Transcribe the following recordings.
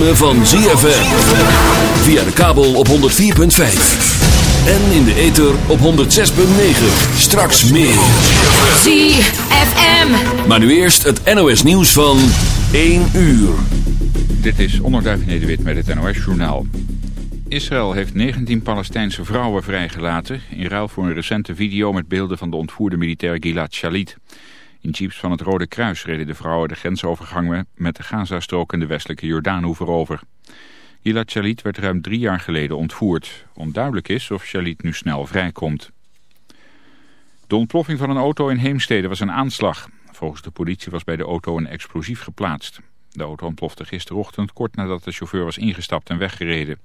ritme van ZFM. Via de kabel op 104.5. En in de ether op 106.9. Straks meer. ZFM. Maar nu eerst het NOS nieuws van 1 uur. Dit is Onderduif Nederwit met het NOS-journaal. Israël heeft 19 Palestijnse vrouwen vrijgelaten... in ruil voor een recente video met beelden van de ontvoerde militair Gilad Shalit. In jeeps van het Rode Kruis reden de vrouwen de grensovergang met de Gazastrook en de westelijke Jordaanhoever over. Gilad Shalit werd ruim drie jaar geleden ontvoerd. Onduidelijk is of Shalit nu snel vrijkomt. De ontploffing van een auto in Heemstede was een aanslag. Volgens de politie was bij de auto een explosief geplaatst. De auto ontplofte gisterochtend kort nadat de chauffeur was ingestapt en weggereden.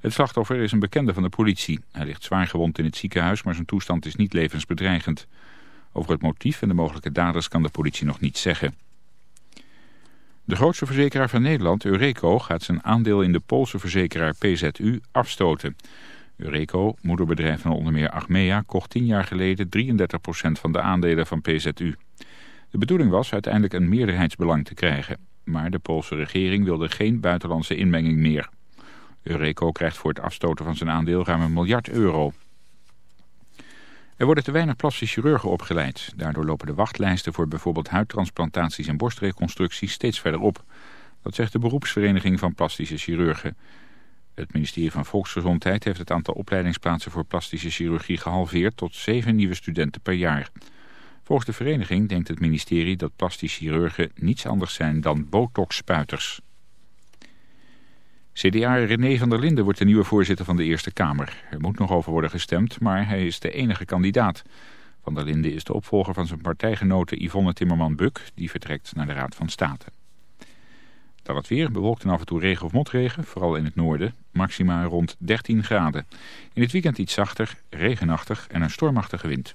Het slachtoffer is een bekende van de politie. Hij ligt zwaar gewond in het ziekenhuis, maar zijn toestand is niet levensbedreigend. Over het motief en de mogelijke daders kan de politie nog niets zeggen. De grootste verzekeraar van Nederland, Eureko, gaat zijn aandeel in de Poolse verzekeraar PZU afstoten. Eureko, moederbedrijf van onder meer Achmea, kocht tien jaar geleden 33% van de aandelen van PZU. De bedoeling was uiteindelijk een meerderheidsbelang te krijgen. Maar de Poolse regering wilde geen buitenlandse inmenging meer. Eureko krijgt voor het afstoten van zijn aandeel ruim een miljard euro. Er worden te weinig plastische chirurgen opgeleid. Daardoor lopen de wachtlijsten voor bijvoorbeeld huidtransplantaties en borstreconstructies steeds verder op. Dat zegt de beroepsvereniging van plastische chirurgen. Het ministerie van Volksgezondheid heeft het aantal opleidingsplaatsen voor plastische chirurgie gehalveerd tot zeven nieuwe studenten per jaar. Volgens de vereniging denkt het ministerie dat plastische chirurgen niets anders zijn dan botox-spuiters. CDA René van der Linden wordt de nieuwe voorzitter van de Eerste Kamer. Er moet nog over worden gestemd, maar hij is de enige kandidaat. Van der Linden is de opvolger van zijn partijgenote Yvonne Timmerman-Buk, die vertrekt naar de Raad van State. Dan het weer, bewolkt en af en toe regen of motregen, vooral in het noorden. Maxima rond 13 graden. In het weekend iets zachter, regenachtig en een stormachtige wind.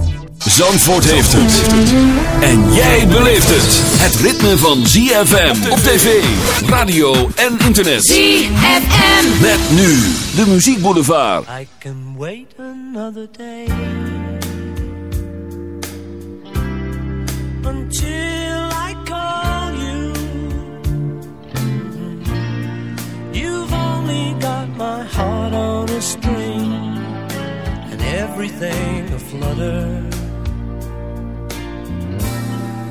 Zandvoort heeft het. En jij beleeft het. Het ritme van ZFM op tv, radio en internet. ZFM. Met nu de muziekboulevard. I can wait another day until I call you. You've only got my heart on a string and everything aflutter.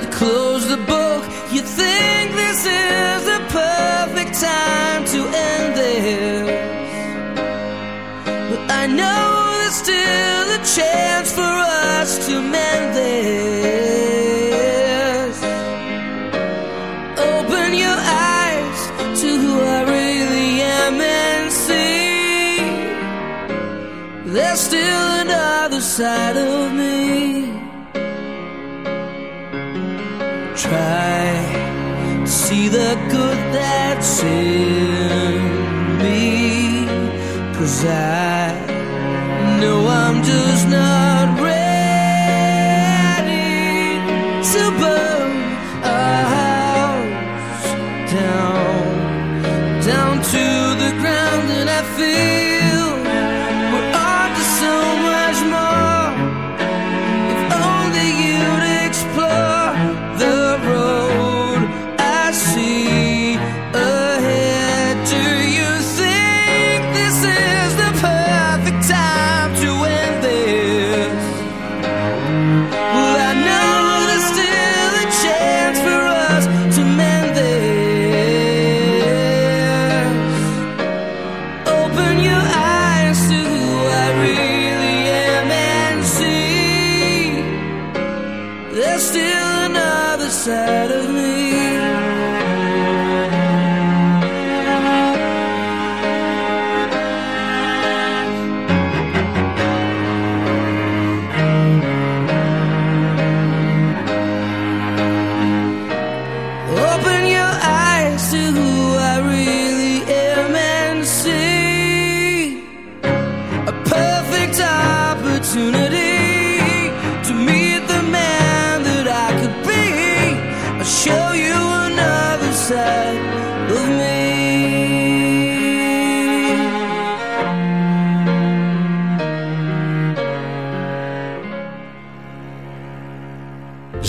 not close the book. You think this is the perfect time to end this, but I know there's still a chance for us to mend this. Open your eyes to who I really am and see there's still another side of me. The good that's in me, cause I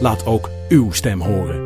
laat ook uw stem horen.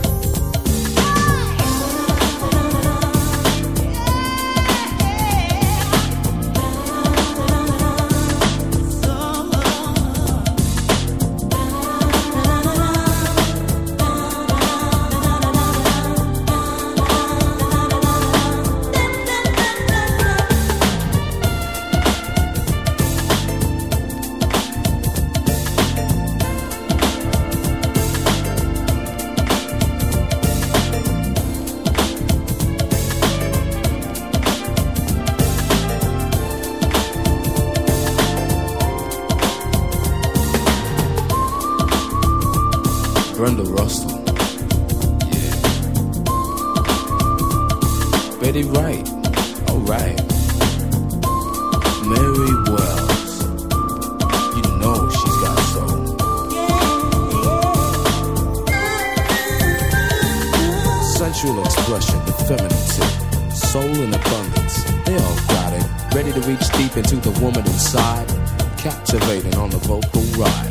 Russell. Yeah. Betty Wright. Alright. Mary Wells. You know she's got soul. Sensual expression, the femininity, soul in abundance. They all got it. Ready to reach deep into the woman inside. Captivating on the vocal ride.